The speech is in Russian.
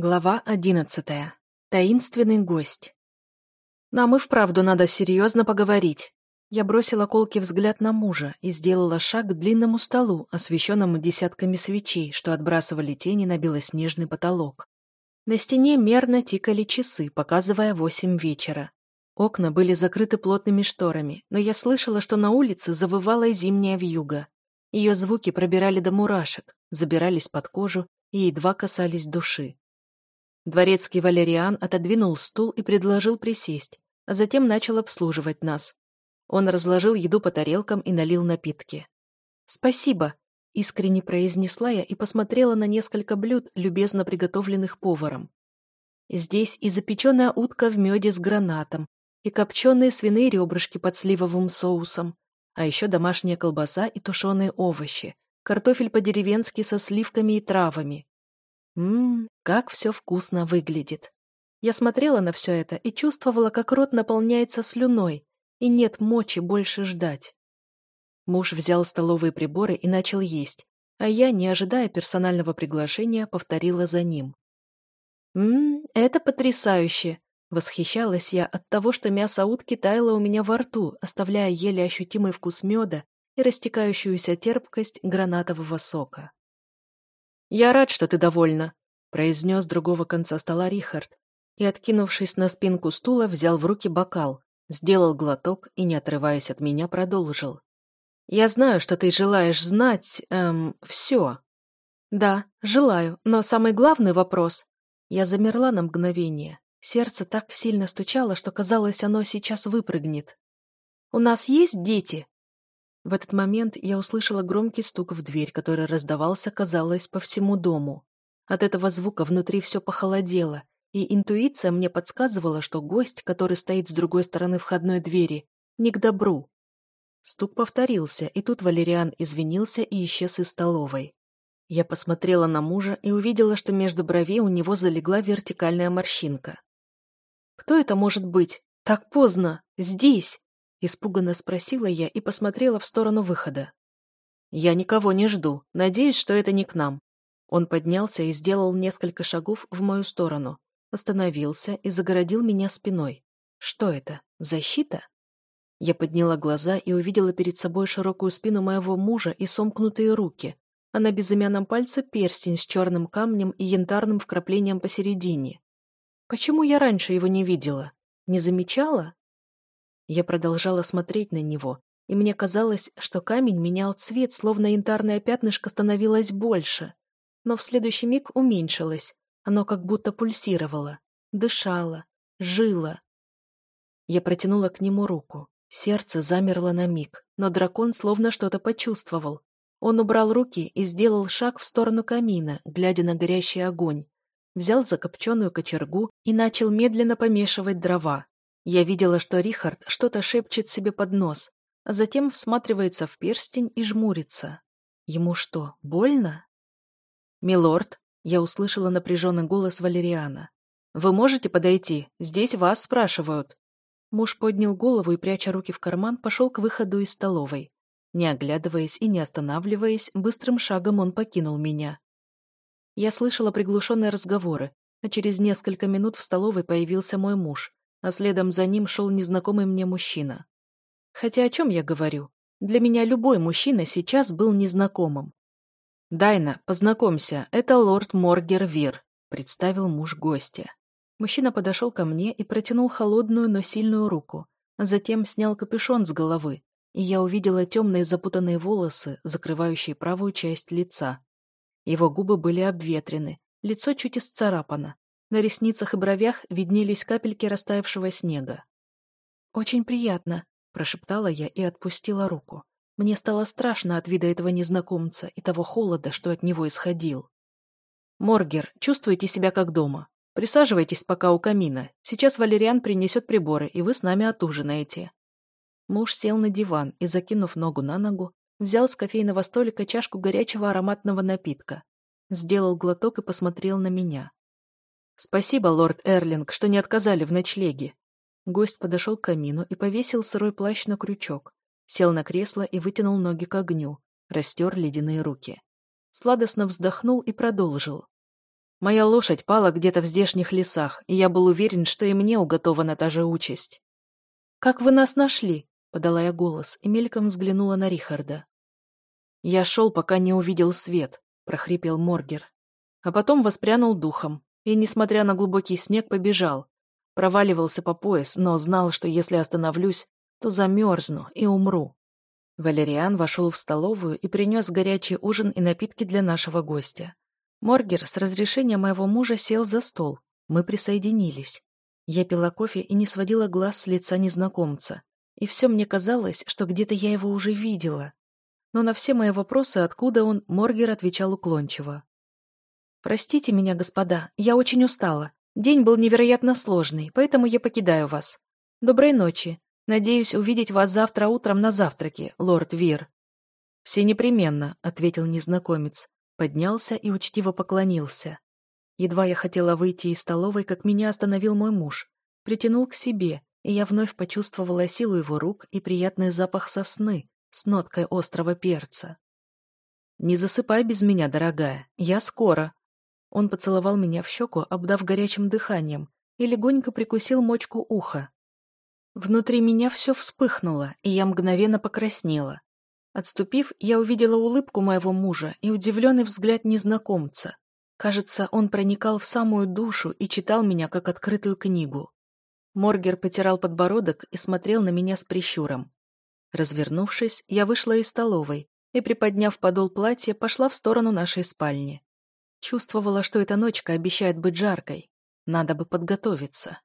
Глава одиннадцатая. Таинственный гость. «Нам и вправду надо серьезно поговорить». Я бросила колкий взгляд на мужа и сделала шаг к длинному столу, освещенному десятками свечей, что отбрасывали тени на белоснежный потолок. На стене мерно тикали часы, показывая восемь вечера. Окна были закрыты плотными шторами, но я слышала, что на улице завывала зимняя вьюга. Ее звуки пробирали до мурашек, забирались под кожу и едва касались души. Дворецкий Валериан отодвинул стул и предложил присесть, а затем начал обслуживать нас. Он разложил еду по тарелкам и налил напитки. «Спасибо», — искренне произнесла я и посмотрела на несколько блюд, любезно приготовленных поваром. Здесь и запеченная утка в меде с гранатом, и копченые свиные ребрышки под сливовым соусом, а еще домашняя колбаса и тушеные овощи, картофель по-деревенски со сливками и травами, Ммм, как все вкусно выглядит. Я смотрела на все это и чувствовала, как рот наполняется слюной, и нет мочи больше ждать. Муж взял столовые приборы и начал есть, а я, не ожидая персонального приглашения, повторила за ним. «Ммм, это потрясающе!» Восхищалась я от того, что мясо утки таяло у меня во рту, оставляя еле ощутимый вкус меда и растекающуюся терпкость гранатового сока. «Я рад, что ты довольна», — произнес другого конца стола Рихард, и, откинувшись на спинку стула, взял в руки бокал, сделал глоток и, не отрываясь от меня, продолжил. «Я знаю, что ты желаешь знать, эм, все». «Да, желаю, но самый главный вопрос...» Я замерла на мгновение. Сердце так сильно стучало, что казалось, оно сейчас выпрыгнет. «У нас есть дети?» В этот момент я услышала громкий стук в дверь, который раздавался, казалось, по всему дому. От этого звука внутри все похолодело, и интуиция мне подсказывала, что гость, который стоит с другой стороны входной двери, не к добру. Стук повторился, и тут Валериан извинился и исчез из столовой. Я посмотрела на мужа и увидела, что между бровей у него залегла вертикальная морщинка. «Кто это может быть? Так поздно! Здесь!» Испуганно спросила я и посмотрела в сторону выхода. «Я никого не жду. Надеюсь, что это не к нам». Он поднялся и сделал несколько шагов в мою сторону. Остановился и загородил меня спиной. «Что это? Защита?» Я подняла глаза и увидела перед собой широкую спину моего мужа и сомкнутые руки, а на безымянном пальце перстень с черным камнем и янтарным вкраплением посередине. Почему я раньше его не видела? Не замечала? Я продолжала смотреть на него, и мне казалось, что камень менял цвет, словно янтарное пятнышко становилось больше. Но в следующий миг уменьшилось, оно как будто пульсировало, дышало, жило. Я протянула к нему руку. Сердце замерло на миг, но дракон словно что-то почувствовал. Он убрал руки и сделал шаг в сторону камина, глядя на горящий огонь. Взял закопченную кочергу и начал медленно помешивать дрова, я видела, что Рихард что-то шепчет себе под нос, а затем всматривается в перстень и жмурится. Ему что, больно? «Милорд», — я услышала напряженный голос Валериана. «Вы можете подойти? Здесь вас спрашивают». Муж поднял голову и, пряча руки в карман, пошел к выходу из столовой. Не оглядываясь и не останавливаясь, быстрым шагом он покинул меня. Я слышала приглушенные разговоры, а через несколько минут в столовой появился мой муж, а следом за ним шел незнакомый мне мужчина. Хотя о чем я говорю? Для меня любой мужчина сейчас был незнакомым. «Дайна, познакомься, это лорд Моргер Вир», — представил муж гостя. Мужчина подошел ко мне и протянул холодную, но сильную руку, а затем снял капюшон с головы, и я увидела темные запутанные волосы, закрывающие правую часть лица. Его губы были обветрены, лицо чуть исцарапано, на ресницах и бровях виднелись капельки растаявшего снега. «Очень приятно», — прошептала я и отпустила руку. Мне стало страшно от вида этого незнакомца и того холода, что от него исходил. «Моргер, чувствуйте себя как дома. Присаживайтесь пока у камина. Сейчас Валериан принесет приборы, и вы с нами отужинаете». Муж сел на диван и, закинув ногу на ногу, взял с кофейного столика чашку горячего ароматного напитка, сделал глоток и посмотрел на меня. «Спасибо, лорд Эрлинг, что не отказали в ночлеге». Гость подошел к камину и повесил сырой плащ на крючок. Сел на кресло и вытянул ноги к огню, растер ледяные руки. Сладостно вздохнул и продолжил. Моя лошадь пала где-то в здешних лесах, и я был уверен, что и мне уготована та же участь. «Как вы нас нашли?» — подала я голос и мельком взглянула на Рихарда. «Я шел, пока не увидел свет», — прохрипел Моргер. А потом воспрянул духом и, несмотря на глубокий снег, побежал. Проваливался по пояс, но знал, что если остановлюсь, то замерзну и умру. Валериан вошел в столовую и принес горячий ужин и напитки для нашего гостя. Моргер с разрешения моего мужа сел за стол. Мы присоединились. Я пила кофе и не сводила глаз с лица незнакомца. И все мне казалось, что где-то я его уже видела. Но на все мои вопросы, откуда он, Моргер отвечал уклончиво. «Простите меня, господа, я очень устала. День был невероятно сложный, поэтому я покидаю вас. Доброй ночи. Надеюсь увидеть вас завтра утром на завтраке, лорд Вир». «Все непременно», — ответил незнакомец поднялся и учтиво поклонился. Едва я хотела выйти из столовой, как меня остановил мой муж, притянул к себе, и я вновь почувствовала силу его рук и приятный запах сосны с ноткой острого перца. «Не засыпай без меня, дорогая, я скоро». Он поцеловал меня в щеку, обдав горячим дыханием, и легонько прикусил мочку уха. Внутри меня все вспыхнуло, и я мгновенно покраснела. Отступив, я увидела улыбку моего мужа и удивленный взгляд незнакомца. Кажется, он проникал в самую душу и читал меня как открытую книгу. Моргер потирал подбородок и смотрел на меня с прищуром. Развернувшись, я вышла из столовой и, приподняв подол платья, пошла в сторону нашей спальни. Чувствовала, что эта ночка обещает быть жаркой. Надо бы подготовиться.